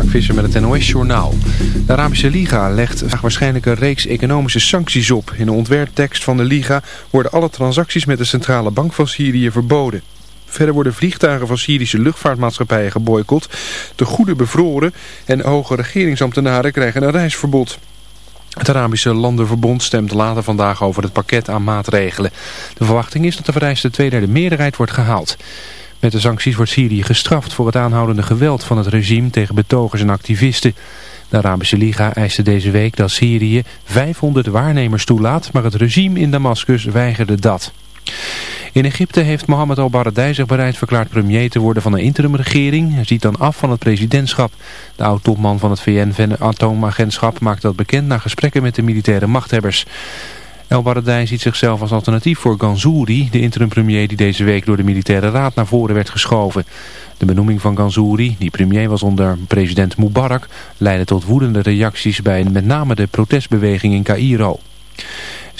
Mark Visser met het NOS-journaal. De Arabische Liga legt waarschijnlijk een reeks economische sancties op. In de ontwerptekst van de Liga worden alle transacties met de centrale bank van Syrië verboden. Verder worden vliegtuigen van Syrische luchtvaartmaatschappijen geboycott, te goede bevroren en hoge regeringsambtenaren krijgen een reisverbod. Het Arabische Landenverbond stemt later vandaag over het pakket aan maatregelen. De verwachting is dat de vereiste tweederde meerderheid wordt gehaald. Met de sancties wordt Syrië gestraft voor het aanhoudende geweld van het regime tegen betogers en activisten. De Arabische Liga eiste deze week dat Syrië 500 waarnemers toelaat, maar het regime in Damascus weigerde dat. In Egypte heeft Mohammed al-Baradei zich bereid verklaard premier te worden van een interimregering. Hij ziet dan af van het presidentschap. De oud-topman van het VN-atoomagentschap maakt dat bekend na gesprekken met de militaire machthebbers. El Baradei ziet zichzelf als alternatief voor Ganzouri, de interim-premier die deze week door de militaire raad naar voren werd geschoven. De benoeming van Ganzouri, die premier was onder president Mubarak, leidde tot woedende reacties bij met name de protestbeweging in Cairo.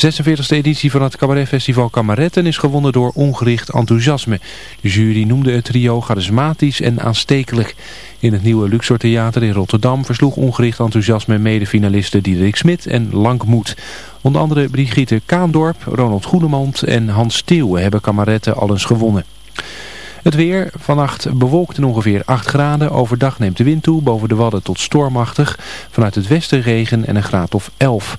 46e editie van het cabaretfestival Kameretten is gewonnen door ongericht enthousiasme. De jury noemde het trio charismatisch en aanstekelijk. In het nieuwe Luxor Theater in Rotterdam versloeg ongericht enthousiasme medefinalisten Diederik Smit en Lankmoed. Onder andere Brigitte Kaandorp, Ronald Goedemond en Hans Theeuwen hebben Kameretten al eens gewonnen. Het weer, vannacht bewolkt en ongeveer 8 graden. Overdag neemt de wind toe, boven de Wadden tot stormachtig. Vanuit het westen regen en een graad of 11.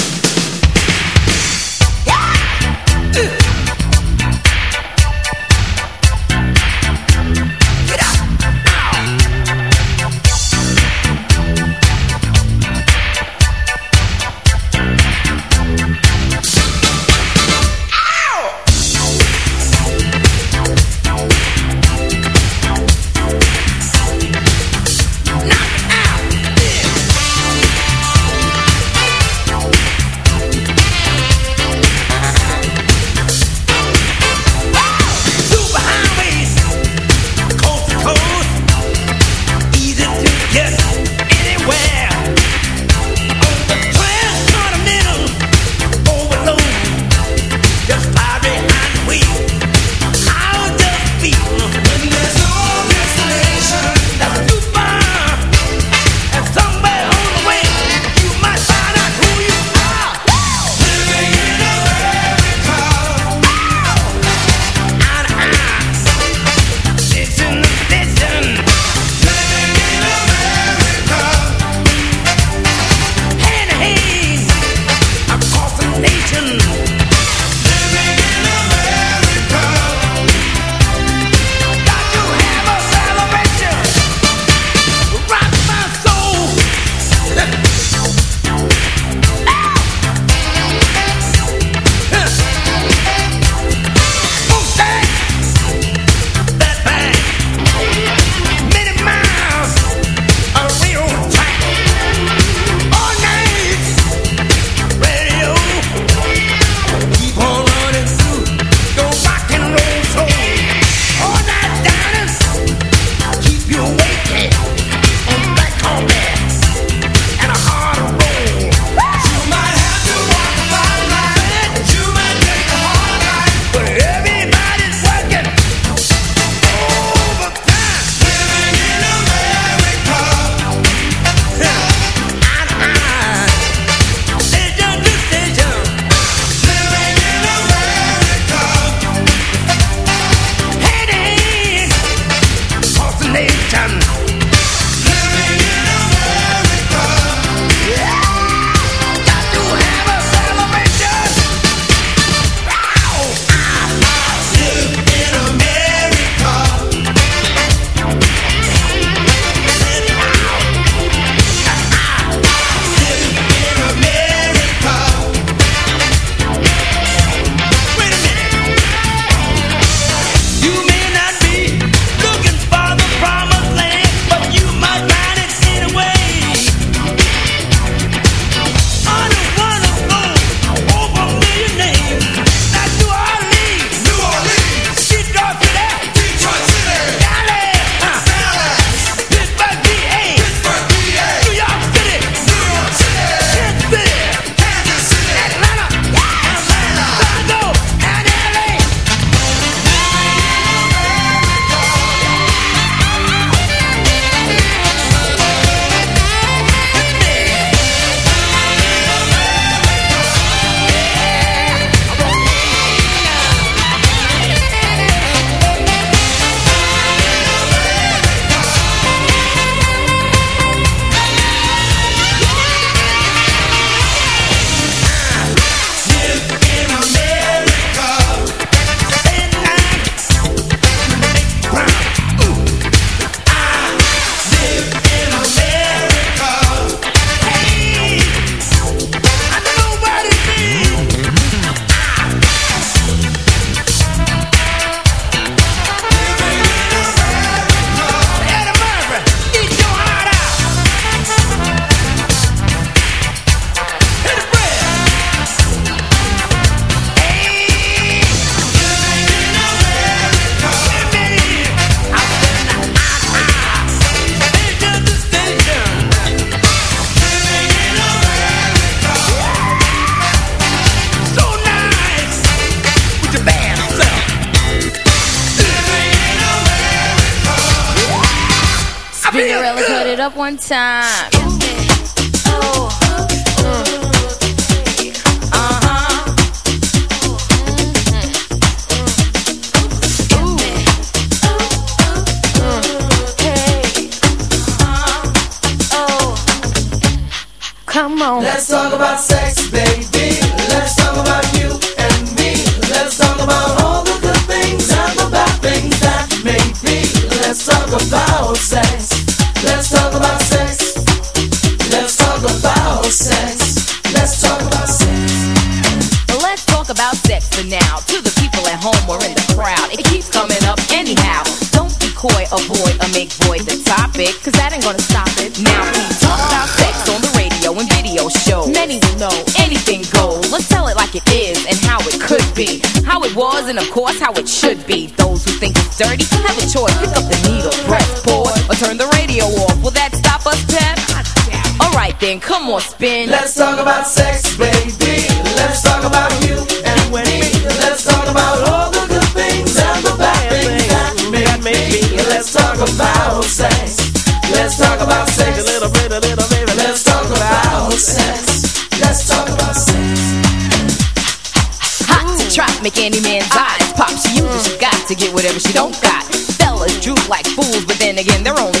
Radio off. Will that stop us, Pep? Alright then, come on, spin. Let's talk about sex, baby. Let's talk about you and me. Let's talk about all the good things and the bad things that may be. Let's talk about sex. Let's talk about sex. A little bit, a little bit. Let's talk about sex. Let's talk about sex. Hot to trap, make any man's eyes pop. She uses, she got to get whatever she don't got. Fellas droop like fools, but then again, they're only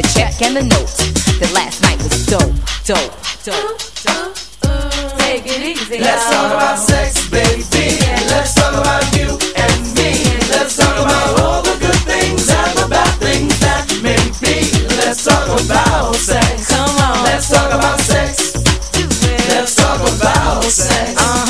Followed next with a check and a note. That last night was dope, dope, dope, dope. Take it easy. Let's talk about sex, baby. Let's talk about you and me. Let's talk about all the good things and the bad things that may be. Let's talk about sex. Come on. Let's talk about sex. Let's talk about sex. Uh-huh. Let's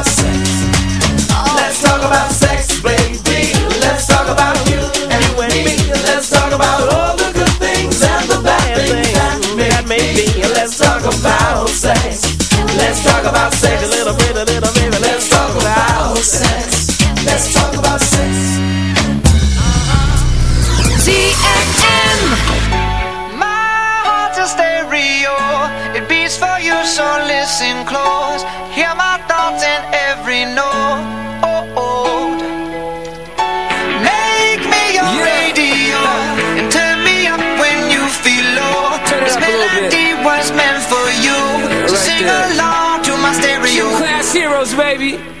about sex. Heroes, baby.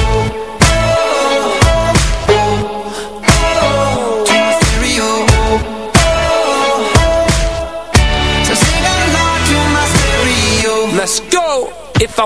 I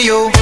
My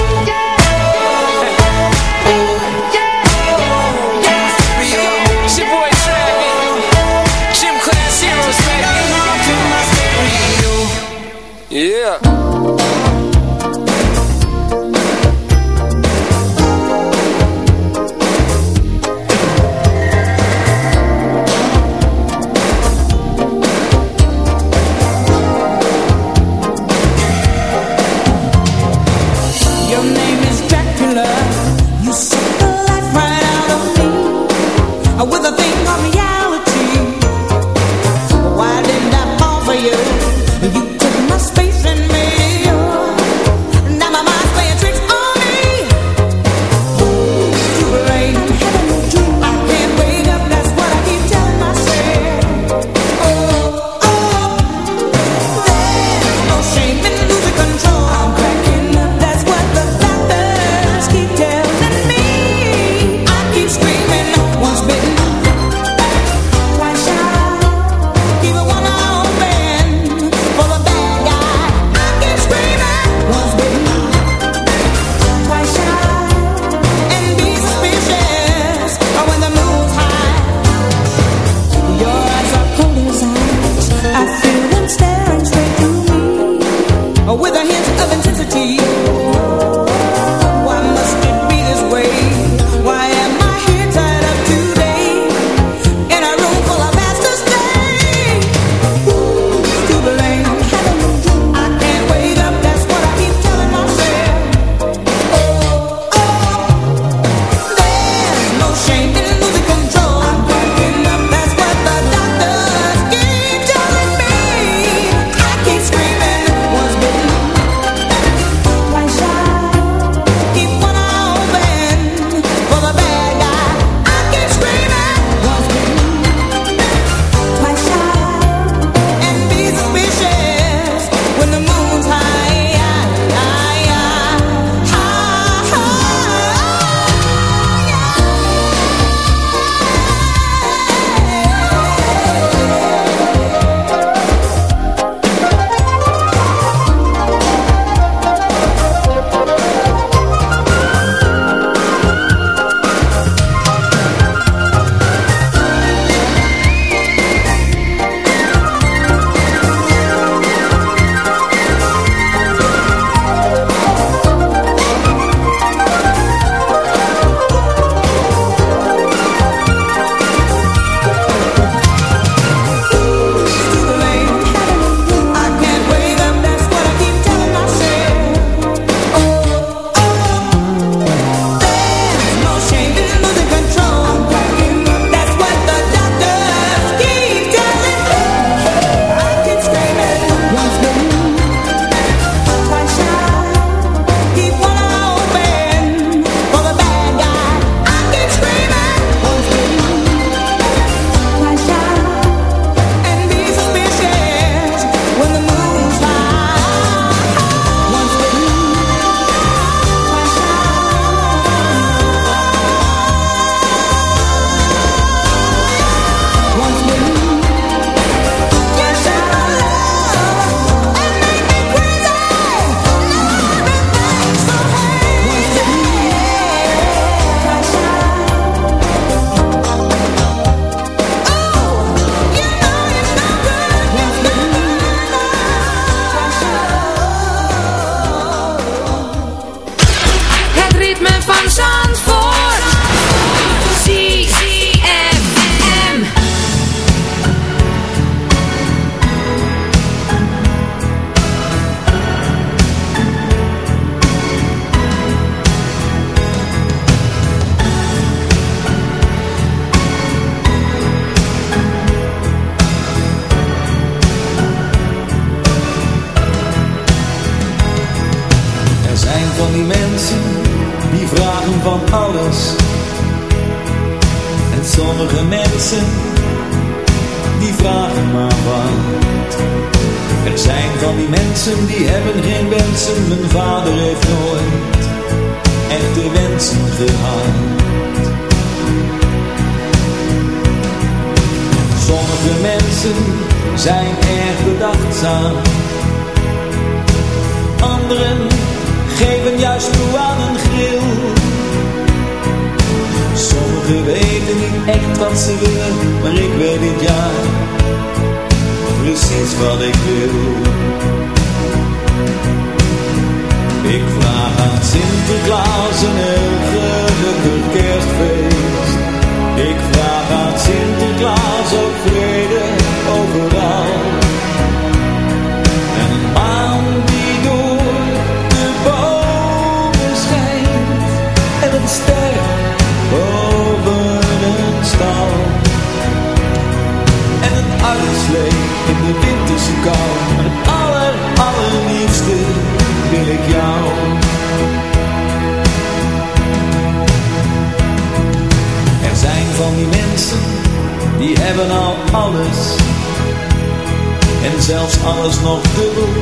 alles nog dubbel.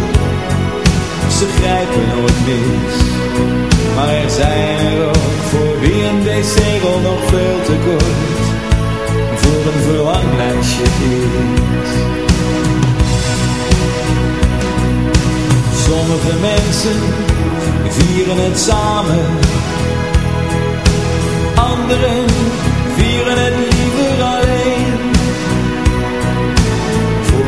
Ze grijpen nooit mis, maar er zijn er ook voor wie een decegel nog veel te kort voor een verlanglijstje is. Sommige mensen vieren het samen, anderen vieren het niet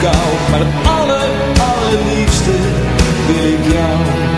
kou, maar het aller, allerliefste wil ik jou.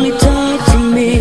Only talk to me,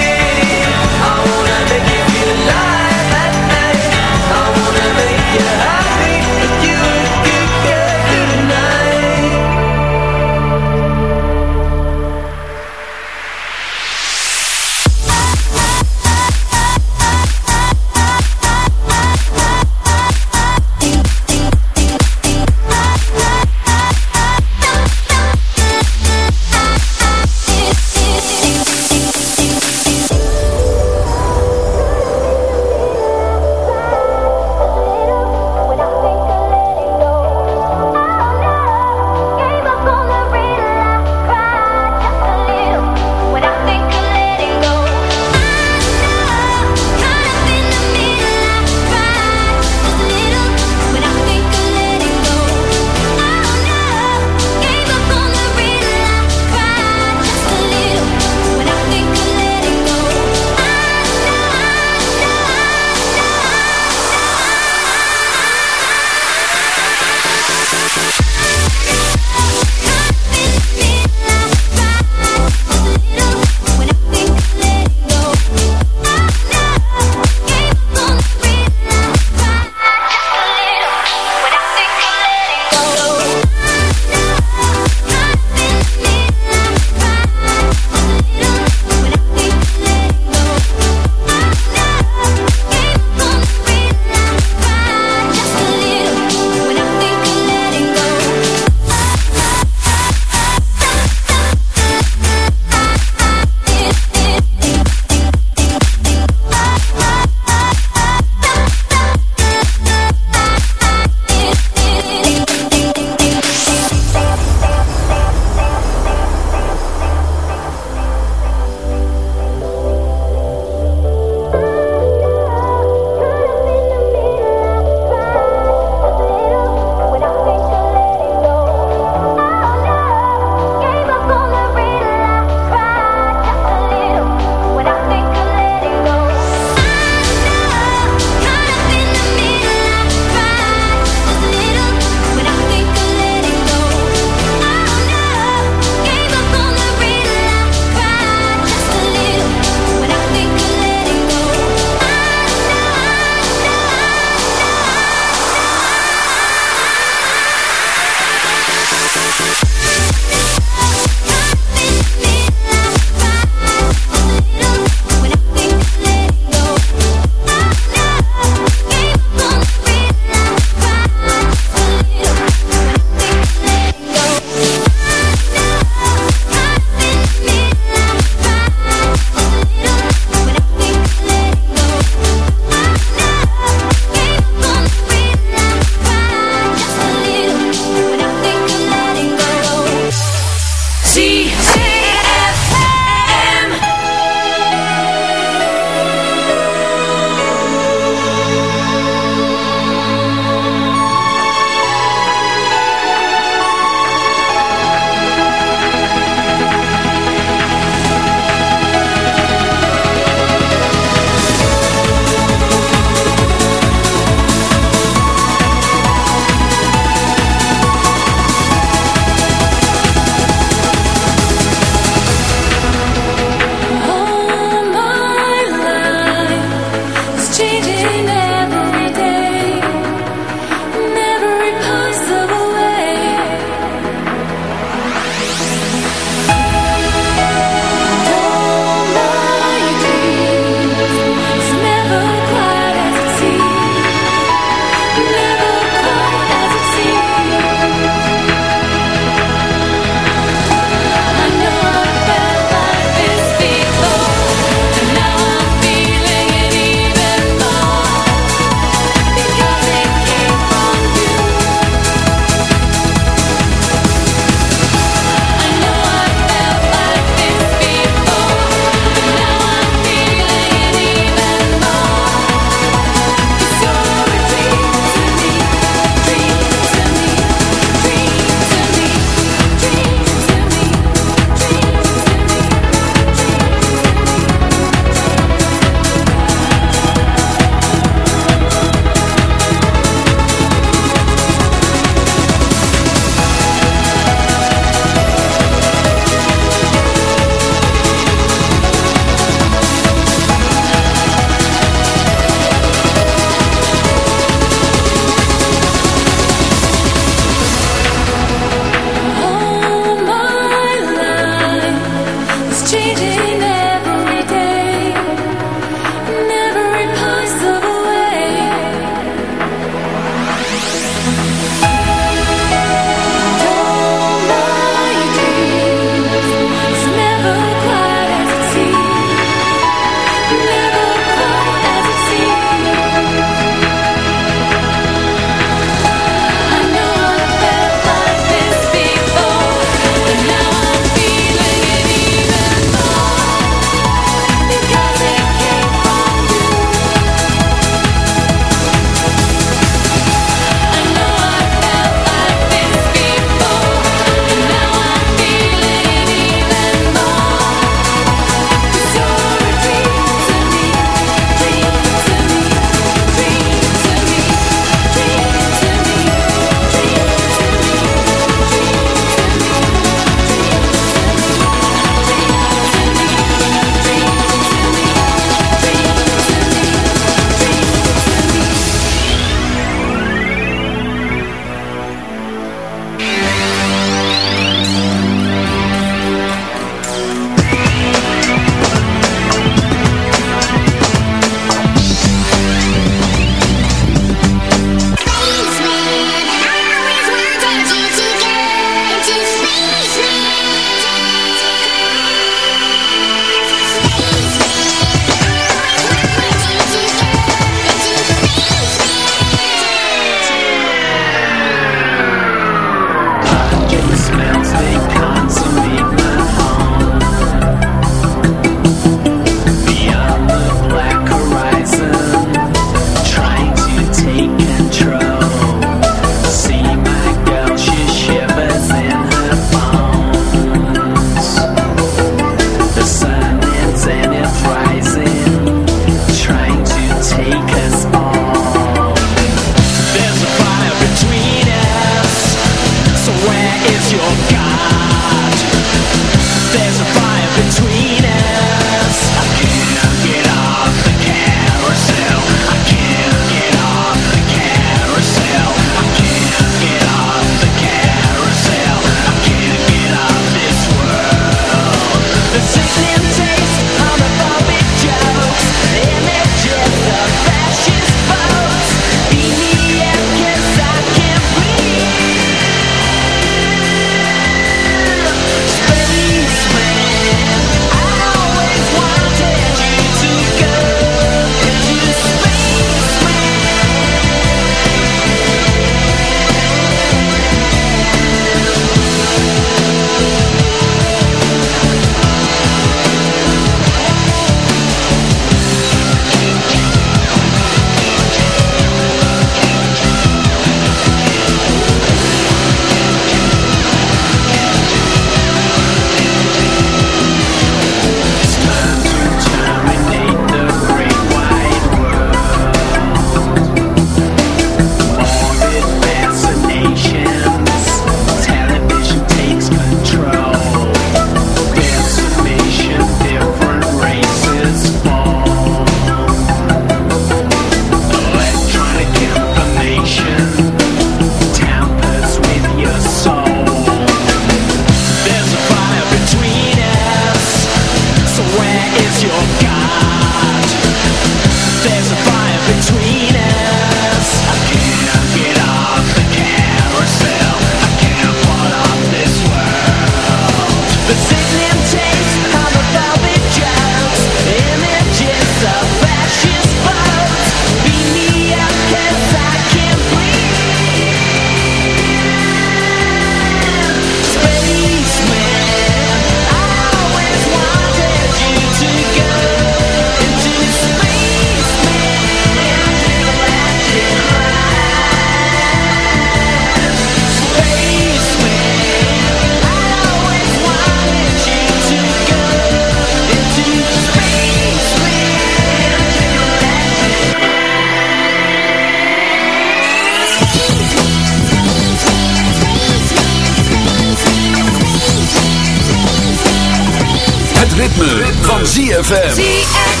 ZFM. ZFM.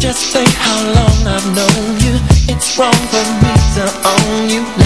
Just think how long I've known you. It's wrong for me to own you.